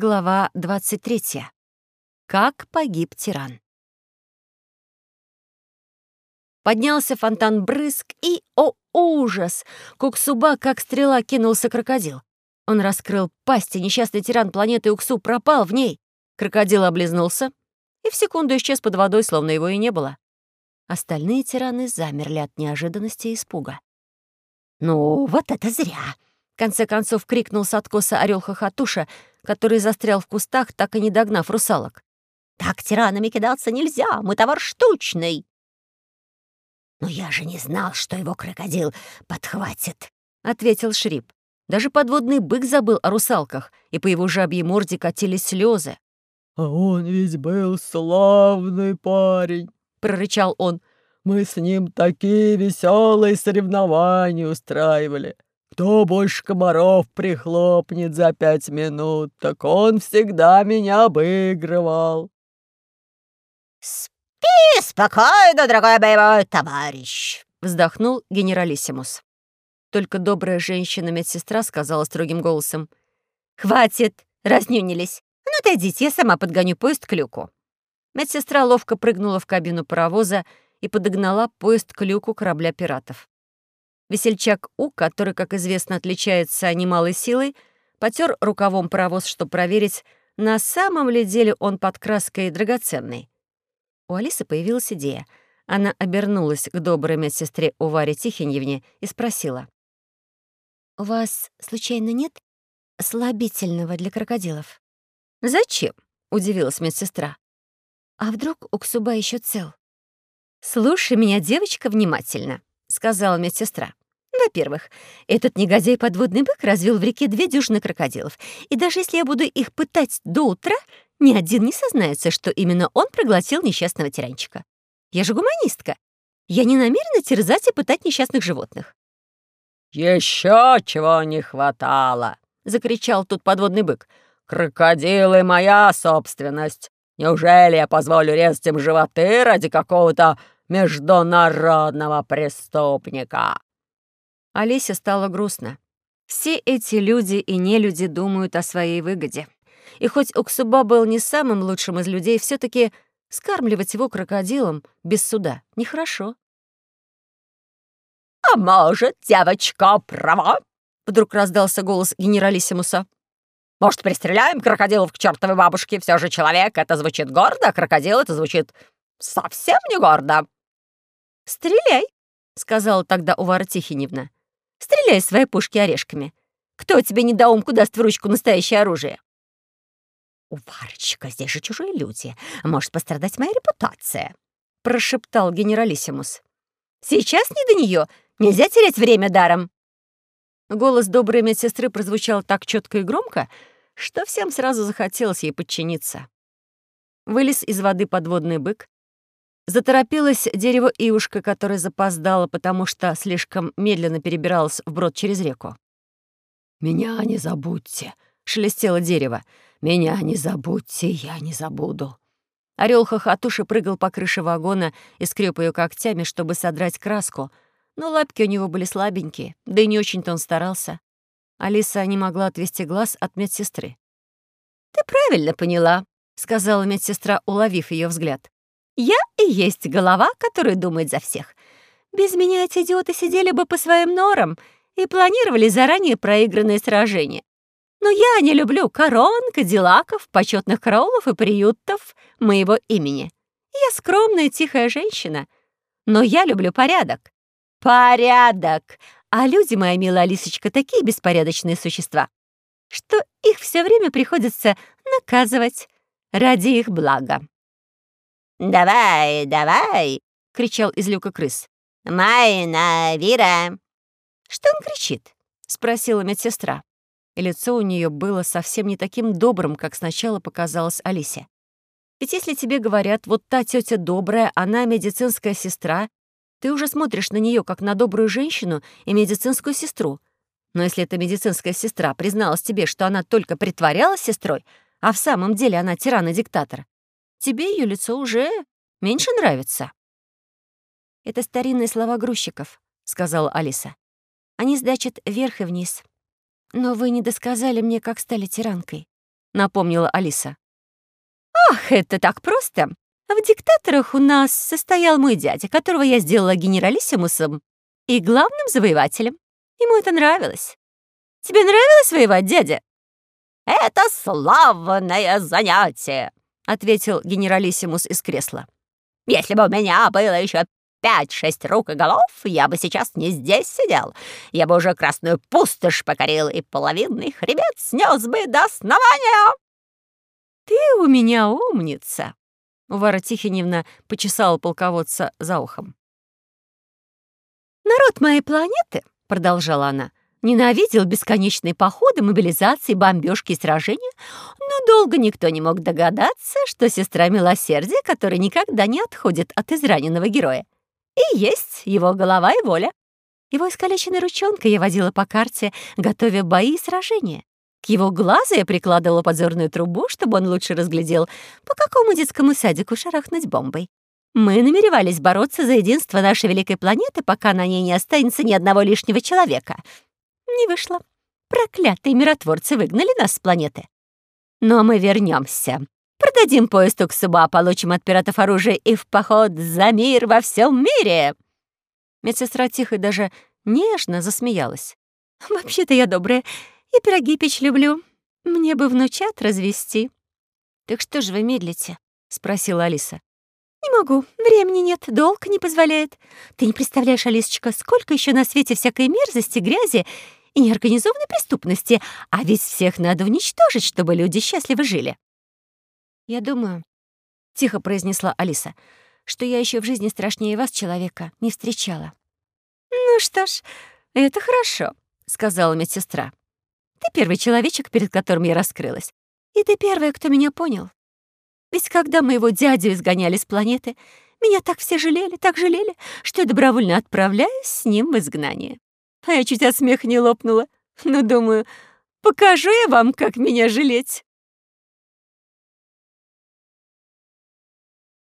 Глава 23. Как погиб тиран. Поднялся фонтан брызг, и, о ужас! Куксуба, как стрела, кинулся крокодил. Он раскрыл пасть, и несчастный тиран планеты Уксу пропал в ней. Крокодил облизнулся и в секунду исчез под водой, словно его и не было. Остальные тираны замерли от неожиданности и испуга. «Ну, вот это зря!» — конце концов крикнул с откоса орел Хохотуша — который застрял в кустах, так и не догнав русалок. «Так тиранами кидаться нельзя, мы товар штучный!» «Но я же не знал, что его крокодил подхватит», — ответил Шрип. Даже подводный бык забыл о русалках, и по его жабьей морде катились слезы. «А он ведь был славный парень», — прорычал он. «Мы с ним такие веселые соревнования устраивали. Кто больше комаров прихлопнет за пять минут, так он всегда меня обыгрывал. «Спи спокойно, дорогой боевой товарищ!» — вздохнул генералиссимус. Только добрая женщина-медсестра сказала строгим голосом. «Хватит, разнюнились. Ну, отойдите, я сама подгоню поезд к люку». Медсестра ловко прыгнула в кабину паровоза и подогнала поезд к люку корабля пиратов. Весельчак У, который, как известно, отличается немалой силой, потер рукавом паровоз, чтобы проверить, на самом ли деле он под краской драгоценный. У Алисы появилась идея. Она обернулась к доброй медсестре Уваре Тихоньевне и спросила. «У вас, случайно, нет слабительного для крокодилов?» «Зачем?» — удивилась медсестра. «А вдруг Уксуба еще цел?» «Слушай меня, девочка, внимательно», — сказала медсестра. Во-первых, этот негодяй подводный бык развел в реке две дюжины крокодилов, и даже если я буду их пытать до утра, ни один не сознается, что именно он проглотил несчастного тиранчика. Я же гуманистка. Я не намерена терзать и пытать несчастных животных. «Еще чего не хватало!» — закричал тут подводный бык. «Крокодилы — моя собственность. Неужели я позволю резать им животы ради какого-то международного преступника?» Олесе стало грустно. Все эти люди и нелюди думают о своей выгоде. И хоть Уксуба был не самым лучшим из людей, все таки скармливать его крокодилом без суда нехорошо. «А может, девочка права?» — вдруг раздался голос генералиссимуса. «Может, пристреляем крокодилов к чертовой бабушке? Все же человек — это звучит гордо, а крокодил — это звучит совсем не гордо». «Стреляй!» — сказала тогда Увара Тихоневна. Стреляй свои пушки орешками. Кто тебе недоумку даст в ручку настоящее оружие?» «У Варочка, здесь же чужие люди. Может пострадать моя репутация», — прошептал генералиссимус. «Сейчас не до нее. Нельзя терять время даром». Голос доброй медсестры прозвучал так четко и громко, что всем сразу захотелось ей подчиниться. Вылез из воды подводный бык, Заторопилось дерево Ивушка, которое запоздало, потому что слишком медленно перебиралось вброд через реку. «Меня не забудьте», — шелестело дерево. «Меня не забудьте, я не забуду». Орел хохотуши прыгал по крыше вагона и скреб ее когтями, чтобы содрать краску, но лапки у него были слабенькие, да и не очень-то он старался. Алиса не могла отвести глаз от медсестры. «Ты правильно поняла», — сказала медсестра, уловив ее взгляд. Я и есть голова, которая думает за всех. Без меня эти идиоты сидели бы по своим норам и планировали заранее проигранные сражения. Но я не люблю корон, кадиллаков, почетных караулов и приютов моего имени. Я скромная, тихая женщина, но я люблю порядок. Порядок! А люди, моя милая Алисочка, такие беспорядочные существа, что их все время приходится наказывать ради их блага. «Давай, давай!» — кричал из люка крыс. «Майна, Вира!» «Что он кричит?» — спросила медсестра. И лицо у нее было совсем не таким добрым, как сначала показалось Алисе. Ведь если тебе говорят, вот та тетя добрая, она медицинская сестра, ты уже смотришь на нее как на добрую женщину и медицинскую сестру. Но если эта медицинская сестра призналась тебе, что она только притворялась сестрой, а в самом деле она тиран и диктатор, тебе ее лицо уже меньше нравится». «Это старинные слова грузчиков», — сказала Алиса. «Они сдачат вверх и вниз. Но вы не досказали мне, как стали тиранкой. — напомнила Алиса. «Ах, это так просто! В диктаторах у нас состоял мой дядя, которого я сделала генералиссимусом и главным завоевателем. Ему это нравилось. Тебе нравилось воевать, дядя?» «Это славное занятие!» — ответил генералиссимус из кресла. «Если бы у меня было еще пять-шесть рук и голов, я бы сейчас не здесь сидел. Я бы уже красную пустошь покорил и половинный хребет снес бы до основания!» «Ты у меня умница!» Вара Тихоневна почесала полководца за ухом. «Народ моей планеты», — продолжала она, ненавидел бесконечные походы, мобилизации, бомбежки и сражения, но долго никто не мог догадаться, что сестра милосердия, которая никогда не отходит от израненного героя, и есть его голова и воля. Его искалеченной ручонкой я водила по карте, готовя бои и сражения. К его глазу я прикладывала подзорную трубу, чтобы он лучше разглядел, по какому детскому садику шарахнуть бомбой. Мы намеревались бороться за единство нашей великой планеты, пока на ней не останется ни одного лишнего человека — не вышло. Проклятые миротворцы выгнали нас с планеты. Но мы вернемся. Продадим поезд Уксуба, получим от пиратов оружие и в поход за мир во всем мире!» Медсестра тихо и даже нежно засмеялась. «Вообще-то я добрая и пироги печь люблю. Мне бы внучат развести». «Так что же вы медлите?» — спросила Алиса. «Не могу. Времени нет, долг не позволяет. Ты не представляешь, Алисочка, сколько еще на свете всякой мерзости, грязи и неорганизованной преступности, а ведь всех надо уничтожить, чтобы люди счастливо жили. «Я думаю», — тихо произнесла Алиса, «что я еще в жизни страшнее вас, человека, не встречала». «Ну что ж, это хорошо», — сказала медсестра. «Ты первый человечек, перед которым я раскрылась. И ты первая, кто меня понял. Ведь когда моего дядю изгоняли с планеты, меня так все жалели, так жалели, что я добровольно отправляюсь с ним в изгнание. А я чуть от смеха не лопнула. Но думаю, покажу я вам, как меня жалеть.